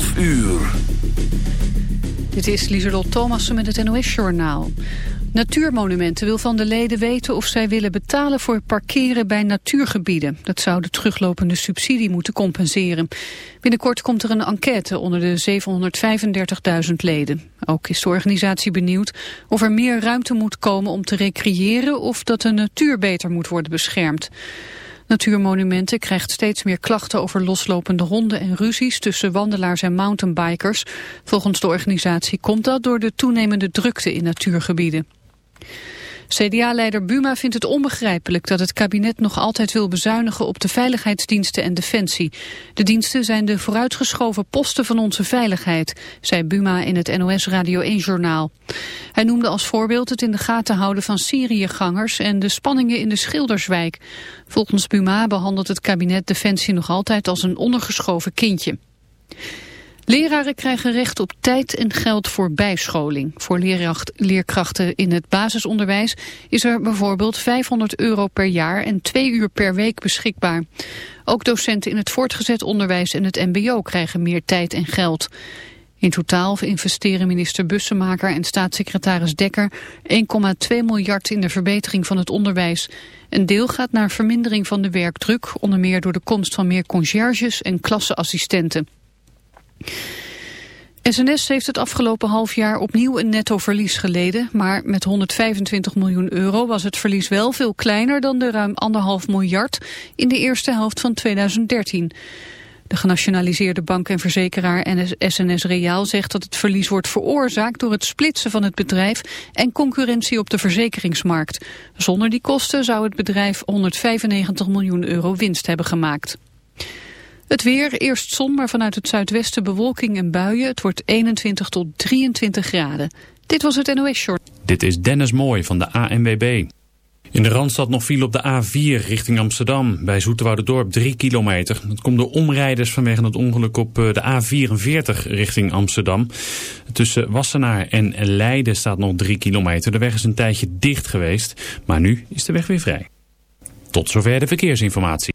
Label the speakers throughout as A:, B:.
A: 12 uur.
B: Dit is Lieselot Thomassen met het NOS-journaal. Natuurmonumenten wil van de leden weten of zij willen betalen voor parkeren bij natuurgebieden. Dat zou de teruglopende subsidie moeten compenseren. Binnenkort komt er een enquête onder de 735.000 leden. Ook is de organisatie benieuwd of er meer ruimte moet komen om te recreëren of dat de natuur beter moet worden beschermd. Natuurmonumenten krijgt steeds meer klachten over loslopende honden en ruzies tussen wandelaars en mountainbikers. Volgens de organisatie komt dat door de toenemende drukte in natuurgebieden. CDA-leider Buma vindt het onbegrijpelijk dat het kabinet nog altijd wil bezuinigen op de veiligheidsdiensten en defensie. De diensten zijn de vooruitgeschoven posten van onze veiligheid, zei Buma in het NOS Radio 1-journaal. Hij noemde als voorbeeld het in de gaten houden van Syriëgangers en de spanningen in de Schilderswijk. Volgens Buma behandelt het kabinet defensie nog altijd als een ondergeschoven kindje. Leraren krijgen recht op tijd en geld voor bijscholing. Voor leerkrachten in het basisonderwijs is er bijvoorbeeld 500 euro per jaar en 2 uur per week beschikbaar. Ook docenten in het voortgezet onderwijs en het mbo krijgen meer tijd en geld. In totaal investeren minister Bussemaker en staatssecretaris Dekker 1,2 miljard in de verbetering van het onderwijs. Een deel gaat naar vermindering van de werkdruk, onder meer door de komst van meer conciërges en klasseassistenten. SNS heeft het afgelopen half jaar opnieuw een netto verlies geleden, maar met 125 miljoen euro was het verlies wel veel kleiner dan de ruim anderhalf miljard in de eerste helft van 2013. De genationaliseerde bank en verzekeraar SNS Reaal zegt dat het verlies wordt veroorzaakt door het splitsen van het bedrijf en concurrentie op de verzekeringsmarkt. Zonder die kosten zou het bedrijf 195 miljoen euro winst hebben gemaakt. Het weer, eerst zon, maar vanuit het zuidwesten bewolking en buien. Het wordt 21 tot 23 graden. Dit was het NOS Short.
C: Dit is Dennis Mooij van de ANWB. In de Randstad nog viel op de A4 richting Amsterdam. Bij Dorp 3 kilometer. Dat komt door omrijders vanwege het ongeluk op eh, de A44 richting Amsterdam. Tussen Wassenaar en Leiden staat nog 3 kilometer. De weg is een tijdje dicht geweest, maar nu is de weg weer vrij. Tot zover de verkeersinformatie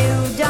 D: New dawn,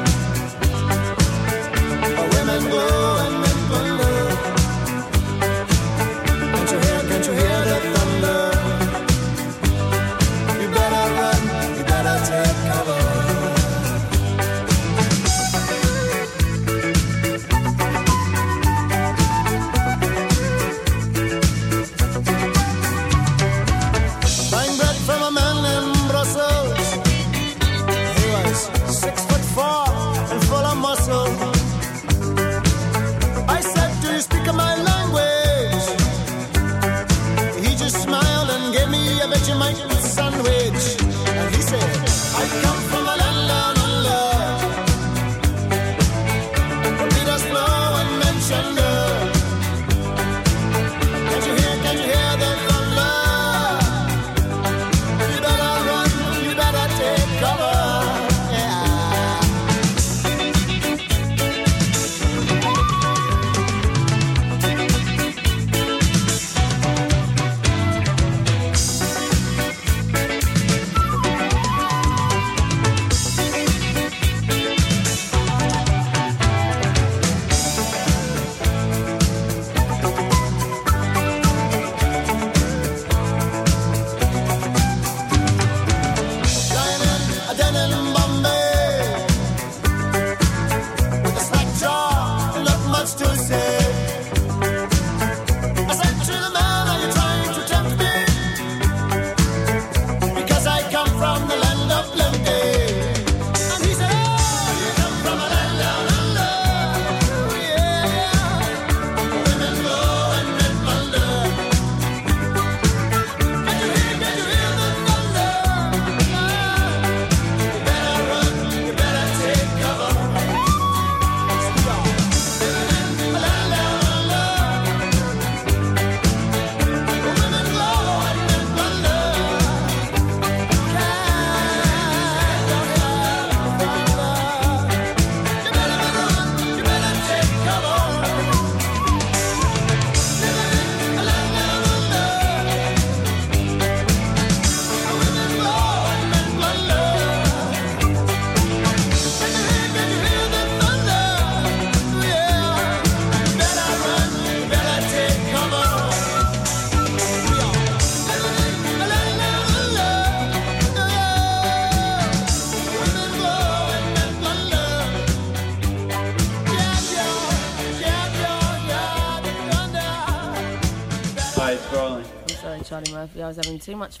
E: Too much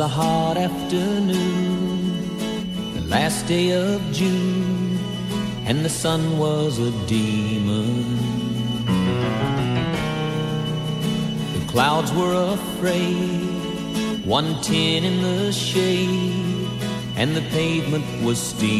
F: Was a hot afternoon, the last day of June, and the sun was a demon. The clouds were afraid, one tin in the shade, and the pavement was steaming.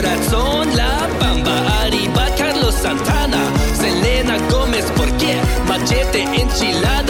G: corazón La Bamba, arriba Carlos Santana, Selena Gómez, ¿por qué? Machete enchilada.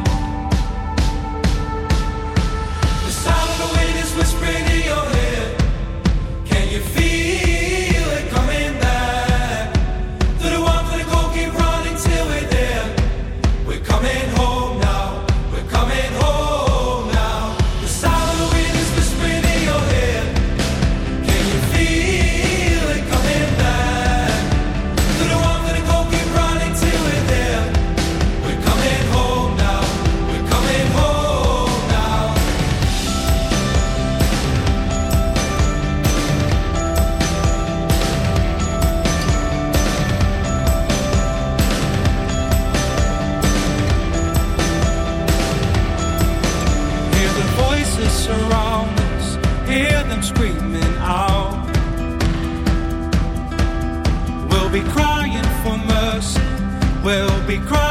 H: Be crying